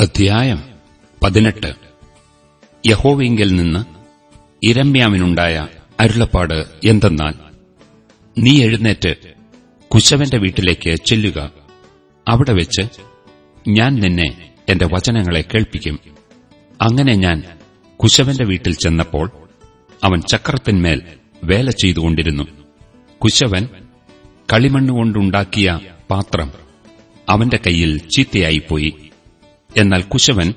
അധ്യായം പതിനെട്ട്. യഹോവെങ്കിൽ നിന്ന് ഇരമ്യാവിനുണ്ടായ അരുളപ്പാട് എന്തെന്നാൽ നീ എഴുന്നേറ്റ് കുശവന്റെ വീട്ടിലേക്ക് ചെല്ലുക. അവിടെ വെച്ച് ഞാൻ നിന്നെ എന്റെ വചനങ്ങളെ കേൾപ്പിക്കും. അങ്ങനെ ഞാൻ കുശവന്റെ വീട്ടിൽ ചെന്നപ്പോൾ അവൻ ചക്രത്തിന്മേൽ വേല ചെയ്തുകൊണ്ടിരുന്നു. കുശവൻ കളിമണ്ണുകൊണ്ടുണ്ടാക്കിയ പാത്രം അവന്റെ കയ്യിൽ ചീത്തയായിപ്പോയി. എന്നാൽ കുശവൻ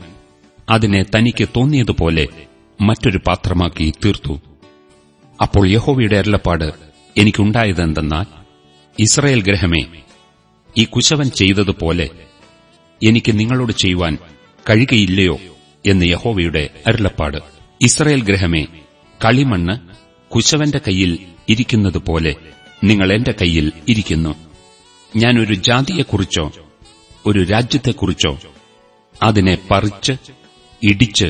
അതിനെ തനിക്ക് തോന്നിയതുപോലെ മറ്റൊരു പാത്രമാക്കി തീർത്തു. അപ്പോൾ യഹോവയുടെ അരുളപ്പാട് എനിക്കുണ്ടായതെന്തെന്നാൽ ഇസ്രയേൽ ഗ്രഹമേ ഈ കുശവൻ ചെയ്തതുപോലെ എനിക്ക് നിങ്ങളോട് ചെയ്യുവാൻ കഴിയുകയില്ലയോ എന്ന് യഹോവയുടെ അരുളപ്പാട്. ഇസ്രയേൽ ഗ്രഹമേ കളിമണ്ണ് കുശവന്റെ കയ്യിൽ ഇരിക്കുന്നതുപോലെ നിങ്ങൾ എന്റെ കയ്യിൽ ഇരിക്കുന്നു. ഞാൻ ഒരു ജാതിയെക്കുറിച്ചോ ഒരു രാജ്യത്തെക്കുറിച്ചോ അതിനെ പറിച്ച് ഇടിച്ച്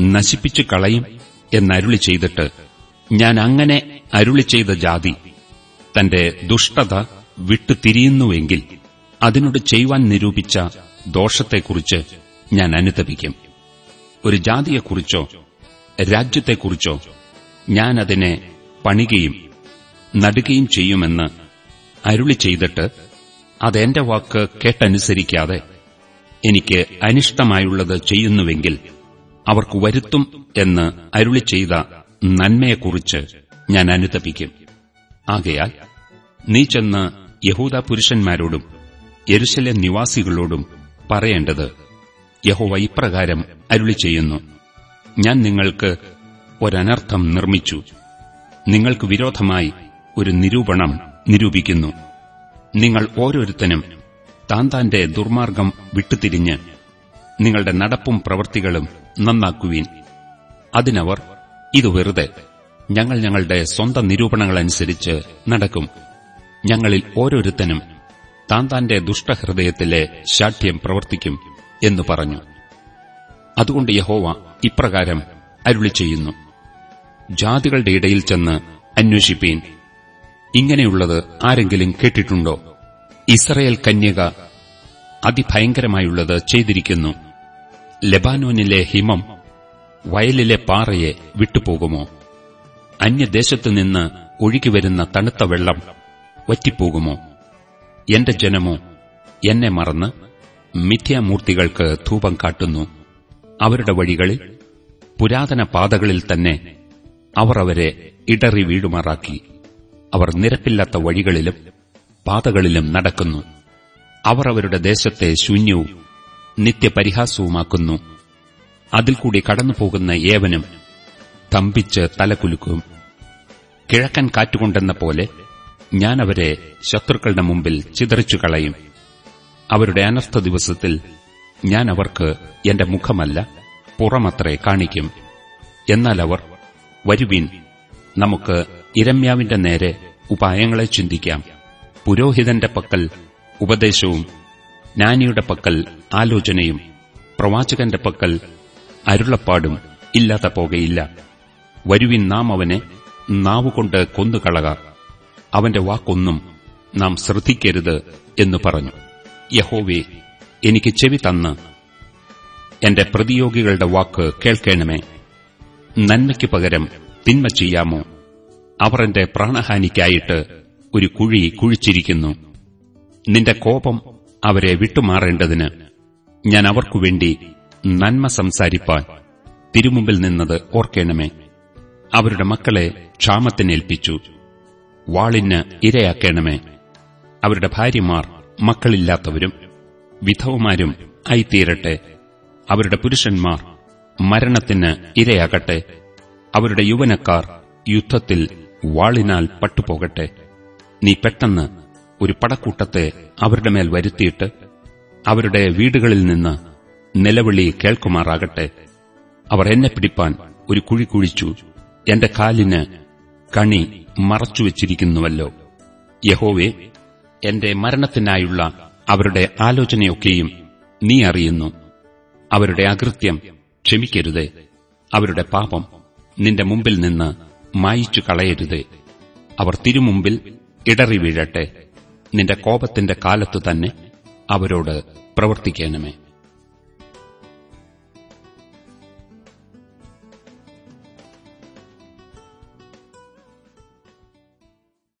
നശിപ്പിച്ചു കളയും എന്നരുളി ചെയ്തിട്ട് ഞാൻ അങ്ങനെ അരുളി ചെയ്ത ജാതി തന്റെ ദുഷ്ടത വിട്ടുതിരിയുന്നുവെങ്കിൽ അതിനോട് ചെയ്യുവാൻ നിരൂപിച്ച ദോഷത്തെക്കുറിച്ച് ഞാൻ അനുതപിക്കും. ഒരു ജാതിയെക്കുറിച്ചോ രാജ്യത്തെക്കുറിച്ചോ ഞാൻ അതിനെ പണികയും നടുകയും ചെയ്യുമെന്ന് അരുളി ചെയ്തിട്ട് അതെന്റെ വാക്ക് കേട്ടനുസരിക്കാതെ എനിക്ക് അനിഷ്ടമായുള്ളത് ചെയ്യുന്നുവെങ്കിൽ അവർക്ക് വരുത്തും എന്ന് അരുളി ചെയ്ത നന്മയെക്കുറിച്ച് ഞാൻ അനുതപിക്കും. ആകയാൽ നീ ചെന്ന് യഹൂദ പുരുഷന്മാരോടും യെരുശലെ നിവാസികളോടും പറയേണ്ടത് യഹോവ ഇപ്രകാരം അരുളി ചെയ്യുന്നു. ഞാൻ നിങ്ങൾക്ക് ഒരനർത്ഥം നിർമ്മിച്ചു. നിങ്ങൾക്ക് വിരോധമായി ഒരു നിരൂപണം നിരൂപിക്കുന്നു. നിങ്ങൾ ഓരോരുത്തനും താൻ താന്റെ ദുർമാർഗം വിട്ടുതിരിഞ്ഞ് നിങ്ങളുടെ നടപ്പും പ്രവൃത്തികളും നന്നാക്കുവീൻ. അതിനവർ ഇത് വെറുതെ. ഞങ്ങൾ ഞങ്ങളുടെ സ്വന്തം നിരൂപണങ്ങളനുസരിച്ച് നടക്കും. ഞങ്ങളിൽ ഓരോരുത്തനും താൻ താന്റെ ദുഷ്ടഹൃദയത്തിലെ ശാഠ്യം പ്രവർത്തിക്കും എന്ന് പറഞ്ഞു. അതുകൊണ്ട് യഹോവ ഇപ്രകാരം അരുളി ചെയ്യുന്നു. ജാതികളുടെ ഇടയിൽ ചെന്ന് അന്വേഷിപ്പീൻ. ഇങ്ങനെയുള്ളത് ആരെങ്കിലും കേട്ടിട്ടുണ്ടോ? ഇസ്രയേൽ കന്യക അതിഭയങ്കരമായുള്ളത് ചെയ്തിരിക്കുന്നു. ലെബാനോനിലെ ഹിമം വയലിലെ പാറയെ വിട്ടുപോകുമോ? അന്യദേശത്തുനിന്ന് ഒഴുകിവരുന്ന തണുത്ത വെള്ളം വറ്റിപ്പോകുമോ? എന്റെ ജനമോ എന്നെ മറന്ന് മിഥ്യാമൂർത്തികൾക്ക് ധൂപം കാട്ടുന്നു. അവരുടെ വഴികളിൽ പുരാതന പാതകളിൽ തന്നെ അവർ അവരെ ഇടറി വീടുമാറാക്കി അവർ നിരപ്പില്ലാത്ത വഴികളിലും പാതകളിലും നടക്കുന്നു. അവർ അവരുടെ ദേശത്തെ ശൂന്യവും നിത്യപരിഹാസവുമാക്കുന്നു. അതിൽ കൂടി കടന്നുപോകുന്ന ഏവനും തമ്പിച്ച് തലകുലുക്കും. കിഴക്കൻ കാറ്റുകൊണ്ടെന്ന പോലെ ഞാൻ അവരെ ശത്രുക്കളുടെ മുമ്പിൽ ചിതറിച്ചു കളയും അവരുടെ അനസ്ഥ ദിവസത്തിൽ ഞാൻ അവർക്ക് എന്റെ മുഖമല്ല പുറമത്രേ കാണിക്കും. എന്നാൽ അവർ വരുവീൻ നമുക്ക് ഇരമ്യാവിന്റെ നേരെ ഉപായങ്ങളെ ചിന്തിക്കാം. പുരോഹിതന്റെ പക്കൽ ഉപദേശവും ജ്ഞാനിയുടെ പക്കൽ ആലോചനയും പ്രവാചകന്റെ പക്കൽ അരുളപ്പാടും ഇല്ലാതെ പോകയില്ല. വരുവിൻ നാം അവനെ നാവുകൊണ്ട് കൊന്നുകളക. അവന്റെ വാക്കൊന്നും നാം ശ്രദ്ധിക്കരുത് എന്ന് പറഞ്ഞു. യഹോവേ എനിക്ക് ചെവി തന്ന് എന്റെ പ്രതിയോഗികളുടെ വാക്ക് കേൾക്കണമേ. നന്മയ്ക്ക് പകരം തിന്മ ചെയ്യാമോ? അവർ എന്റെ പ്രാണഹാനിക്കായിട്ട് ഒരു കുഴി കുഴിച്ചിരിക്കുന്നു. നിന്റെ കോപം അവരെ വിട്ടുമാറേണ്ടതിന് ഞാൻ അവർക്കുവേണ്ടി നന്മ സംസാരിപ്പാൻ തിരുമുമ്പിൽ നിന്നത് ഓർക്കേണമേ. അവരുടെ മക്കളെ ക്ഷാമത്തിനേൽപ്പിച്ചു വാളിന് ഇരയാക്കേണമേ. അവരുടെ ഭാര്യമാർ മക്കളില്ലാത്തവരും വിധവമാരും ആയിത്തീരട്ടെ. അവരുടെ പുരുഷന്മാർ മരണത്തിന് ഇരയാകട്ടെ. അവരുടെ യുവനക്കാർ യുദ്ധത്തിൽ വാളിനാൽ പട്ടുപോകട്ടെ. നീ പെട്ടെന്ന് ഒരു പടക്കൂട്ടത്തെ അവരുടെ മേൽ വരുത്തിയിട്ട് അവരുടെ വീടുകളിൽ നിന്ന് നിലവിളി കേൾക്കുമാറാകട്ടെ. അവർ എന്നെ പിടിപ്പാൻ ഒരു കുഴി കുഴിച്ചു. എന്റെ കാലിന് കണി മറച്ചുവെച്ചിരിക്കുന്നുവല്ലോ യഹോവേ എന്റെ മരണത്തിനായുള്ള അവരുടെ ആലോചനയൊക്കെയും നീ അറിയുന്നു. അവരുടെ അകൃത്യം ക്ഷമിക്കരുതേ. അവരുടെ പാപം നിന്റെ മുമ്പിൽ നിന്ന് മായിച്ചു കളയരുതേ അവർ തിരുമുമ്പിൽ ഇടറി വീഴട്ടെ നിന്റെ കോപത്തിന്റെ കാലത്തു തന്നെ അവരോട് പ്രവർത്തിക്കണമേ.